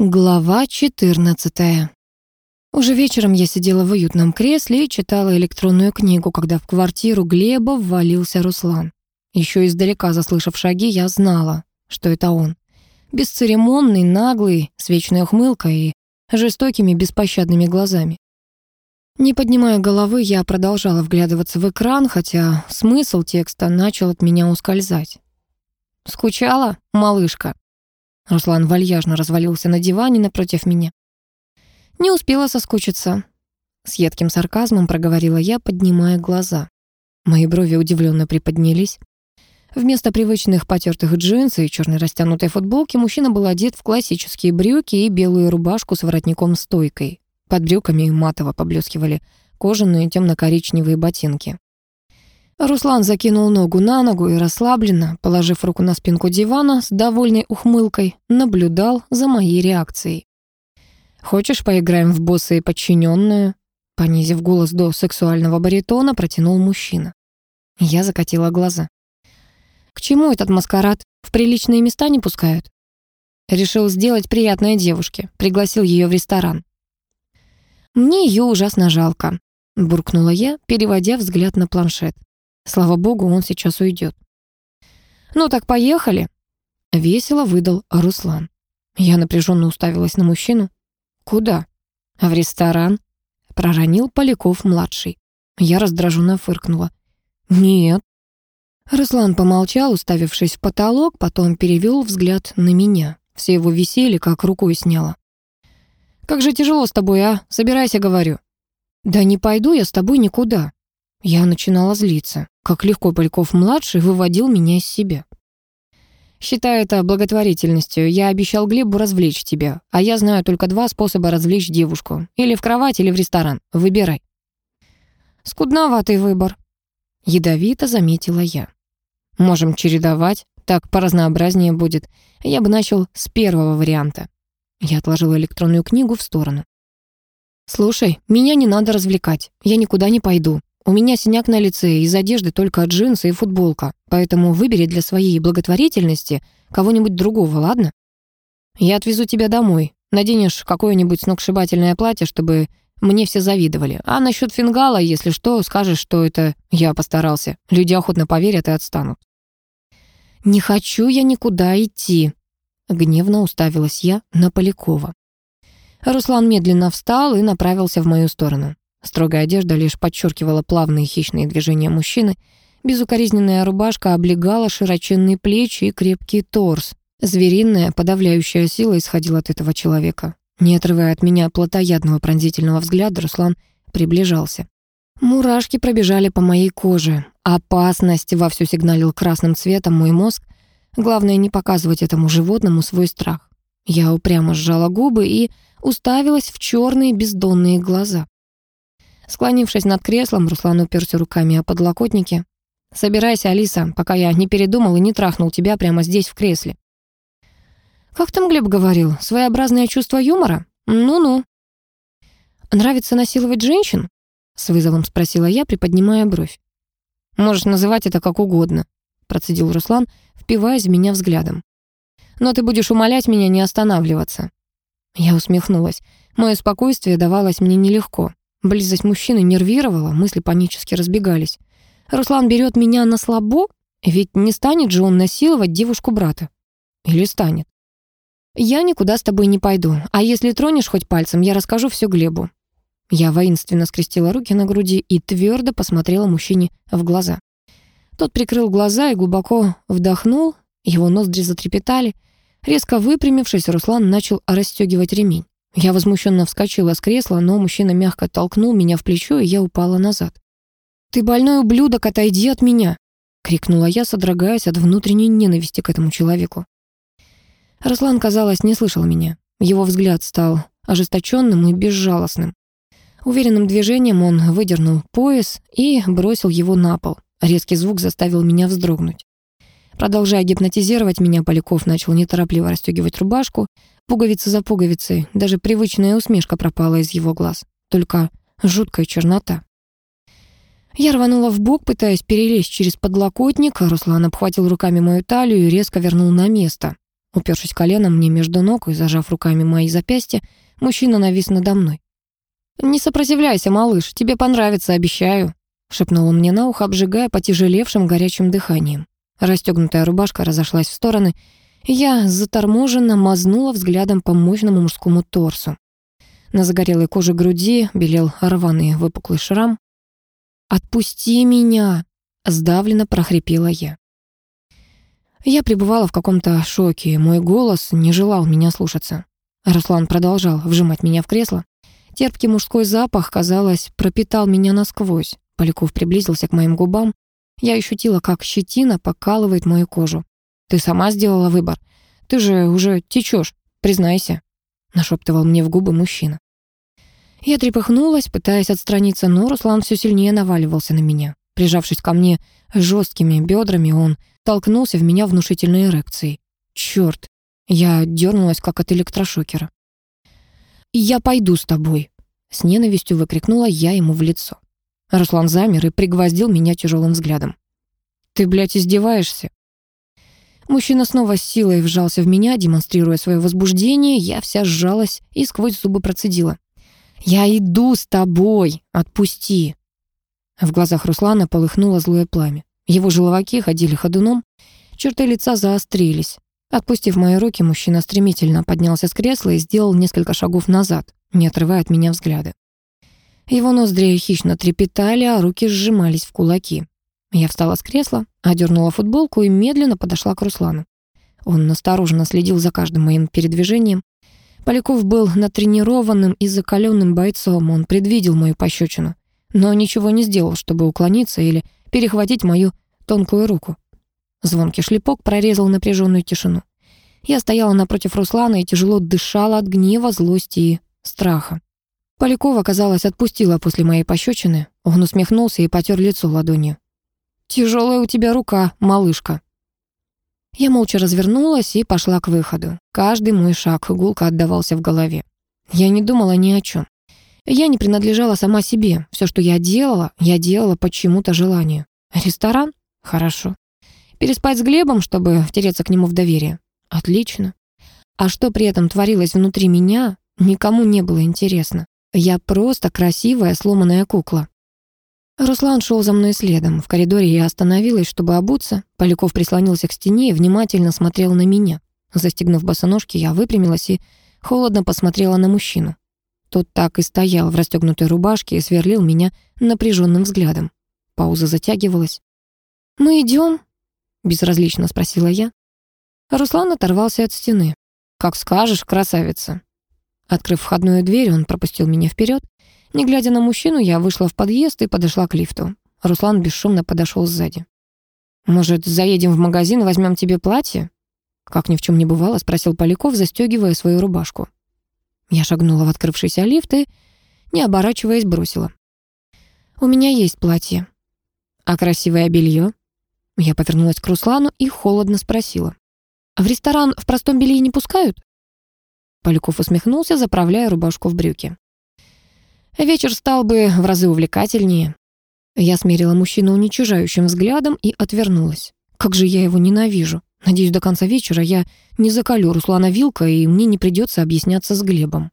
Глава 14. Уже вечером я сидела в уютном кресле и читала электронную книгу, когда в квартиру Глеба ввалился Руслан. Еще издалека заслышав шаги, я знала, что это он. Бесцеремонный, наглый, с вечной ухмылкой и жестокими беспощадными глазами. Не поднимая головы, я продолжала вглядываться в экран, хотя смысл текста начал от меня ускользать. «Скучала, малышка?» Руслан вальяжно развалился на диване напротив меня. «Не успела соскучиться», — с едким сарказмом проговорила я, поднимая глаза. Мои брови удивленно приподнялись. Вместо привычных потертых джинсов и черной растянутой футболки мужчина был одет в классические брюки и белую рубашку с воротником-стойкой. Под брюками матово поблескивали кожаные темно-коричневые ботинки. Руслан закинул ногу на ногу и расслабленно, положив руку на спинку дивана с довольной ухмылкой, наблюдал за моей реакцией. «Хочешь, поиграем в босса и подчиненную?» Понизив голос до сексуального баритона, протянул мужчина. Я закатила глаза. «К чему этот маскарад? В приличные места не пускают?» Решил сделать приятное девушке, пригласил ее в ресторан. «Мне ее ужасно жалко», — буркнула я, переводя взгляд на планшет. Слава богу, он сейчас уйдет. «Ну так поехали!» Весело выдал Руслан. Я напряженно уставилась на мужчину. «Куда?» «В ресторан», — проронил Поляков-младший. Я раздраженно фыркнула. «Нет». Руслан помолчал, уставившись в потолок, потом перевел взгляд на меня. Все его веселье как рукой сняло. «Как же тяжело с тобой, а? Собирайся, говорю». «Да не пойду я с тобой никуда». Я начинала злиться как легко Поляков-младший выводил меня из себя. «Считай это благотворительностью. Я обещал Глебу развлечь тебя, а я знаю только два способа развлечь девушку. Или в кровать, или в ресторан. Выбирай». «Скудноватый выбор», — ядовито заметила я. «Можем чередовать, так поразнообразнее будет. Я бы начал с первого варианта». Я отложила электронную книгу в сторону. «Слушай, меня не надо развлекать. Я никуда не пойду. У меня синяк на лице, из одежды только джинсы и футболка, поэтому выбери для своей благотворительности кого-нибудь другого, ладно? Я отвезу тебя домой. Наденешь какое-нибудь сногсшибательное платье, чтобы мне все завидовали. А насчет фингала, если что, скажешь, что это я постарался. Люди охотно поверят и отстанут. «Не хочу я никуда идти», — гневно уставилась я на Полякова. Руслан медленно встал и направился в мою сторону. Строгая одежда лишь подчеркивала плавные хищные движения мужчины. Безукоризненная рубашка облегала широченные плечи и крепкий торс. Звериная, подавляющая сила исходила от этого человека. Не отрывая от меня плотоядного пронзительного взгляда, Руслан приближался. Мурашки пробежали по моей коже. Опасность вовсю сигналил красным цветом мой мозг. Главное не показывать этому животному свой страх. Я упрямо сжала губы и уставилась в черные бездонные глаза. Склонившись над креслом, Руслан уперся руками о подлокотнике. «Собирайся, Алиса, пока я не передумал и не трахнул тебя прямо здесь, в кресле». «Как там Глеб говорил? Своеобразное чувство юмора? Ну-ну». «Нравится насиловать женщин?» — с вызовом спросила я, приподнимая бровь. «Можешь называть это как угодно», — процедил Руслан, впиваясь в меня взглядом. «Но ты будешь умолять меня не останавливаться». Я усмехнулась. Мое спокойствие давалось мне нелегко. Близость мужчины нервировала, мысли панически разбегались. Руслан берет меня на слабо, ведь не станет же он насиловать девушку брата. Или станет? Я никуда с тобой не пойду, а если тронешь хоть пальцем, я расскажу все Глебу. Я воинственно скрестила руки на груди и твердо посмотрела мужчине в глаза. Тот прикрыл глаза и глубоко вдохнул, его ноздри затрепетали. Резко выпрямившись, Руслан начал расстегивать ремень. Я возмущенно вскочила с кресла, но мужчина мягко толкнул меня в плечо, и я упала назад. «Ты больной ублюдок, отойди от меня!» — крикнула я, содрогаясь от внутренней ненависти к этому человеку. Руслан, казалось, не слышал меня. Его взгляд стал ожесточенным и безжалостным. Уверенным движением он выдернул пояс и бросил его на пол. Резкий звук заставил меня вздрогнуть. Продолжая гипнотизировать меня, Поляков начал неторопливо расстегивать рубашку, пуговица за пуговицей. Даже привычная усмешка пропала из его глаз. Только жуткая чернота. Я рванула в бок, пытаясь перелезть через подлокотник. Руслан обхватил руками мою талию и резко вернул на место. Упершись коленом мне между ног и зажав руками мои запястья, мужчина навис надо мной. «Не сопротивляйся, малыш, тебе понравится, обещаю», шепнул он мне на ухо, обжигая потяжелевшим горячим дыханием. Расстегнутая рубашка разошлась в стороны, я заторможенно мазнула взглядом по мощному мужскому торсу. На загорелой коже груди белел рваный выпуклый шрам. «Отпусти меня!» — сдавленно прохрипела я. Я пребывала в каком-то шоке, мой голос не желал меня слушаться. Руслан продолжал вжимать меня в кресло. Терпкий мужской запах, казалось, пропитал меня насквозь. Поляков приблизился к моим губам. Я ощутила, как щетина покалывает мою кожу. «Ты сама сделала выбор. Ты же уже течешь, признайся», — нашептывал мне в губы мужчина. Я трепыхнулась, пытаясь отстраниться, но Руслан все сильнее наваливался на меня. Прижавшись ко мне жесткими бедрами, он толкнулся в меня внушительной эрекцией. Черт! Я дернулась, как от электрошокера. «Я пойду с тобой», — с ненавистью выкрикнула я ему в лицо. Руслан замер и пригвоздил меня тяжелым взглядом. «Ты, блядь, издеваешься?» Мужчина снова с силой вжался в меня, демонстрируя свое возбуждение. Я вся сжалась и сквозь зубы процедила. «Я иду с тобой! Отпусти!» В глазах Руслана полыхнуло злое пламя. Его желваки ходили ходуном, черты лица заострились. Отпустив мои руки, мужчина стремительно поднялся с кресла и сделал несколько шагов назад, не отрывая от меня взгляда. Его ноздри хищно трепетали, а руки сжимались в кулаки. Я встала с кресла, одернула футболку и медленно подошла к Руслану. Он настороженно следил за каждым моим передвижением. Поляков был натренированным и закаленным бойцом, он предвидел мою пощечину, но ничего не сделал, чтобы уклониться или перехватить мою тонкую руку. Звонкий шлепок прорезал напряженную тишину. Я стояла напротив Руслана и тяжело дышала от гнева, злости и страха. Полякова, казалось, отпустила после моей пощечины. Он усмехнулся и потер лицо ладонью. «Тяжелая у тебя рука, малышка». Я молча развернулась и пошла к выходу. Каждый мой шаг гулко отдавался в голове. Я не думала ни о чем. Я не принадлежала сама себе. Все, что я делала, я делала по чему-то желанию. Ресторан? Хорошо. Переспать с Глебом, чтобы втереться к нему в доверие? Отлично. А что при этом творилось внутри меня, никому не было интересно. Я просто красивая сломанная кукла. Руслан шел за мной следом. В коридоре я остановилась, чтобы обуться. Поляков прислонился к стене и внимательно смотрел на меня. Застегнув босоножки, я выпрямилась и холодно посмотрела на мужчину. Тот так и стоял в расстегнутой рубашке и сверлил меня напряженным взглядом. Пауза затягивалась. «Мы идем?» — безразлично спросила я. Руслан оторвался от стены. «Как скажешь, красавица». Открыв входную дверь, он пропустил меня вперед. Не глядя на мужчину, я вышла в подъезд и подошла к лифту. Руслан бесшумно подошел сзади. «Может, заедем в магазин возьмем тебе платье?» Как ни в чем не бывало, спросил Поляков, застегивая свою рубашку. Я шагнула в открывшийся лифт и, не оборачиваясь, бросила. «У меня есть платье». «А красивое белье?» Я повернулась к Руслану и холодно спросила. «В ресторан в простом белье не пускают?» Поляков усмехнулся, заправляя рубашку в брюки. Вечер стал бы в разы увлекательнее. Я смерила мужчину уничижающим взглядом и отвернулась. Как же я его ненавижу. Надеюсь, до конца вечера я не закалю Руслана Вилка, и мне не придется объясняться с Глебом.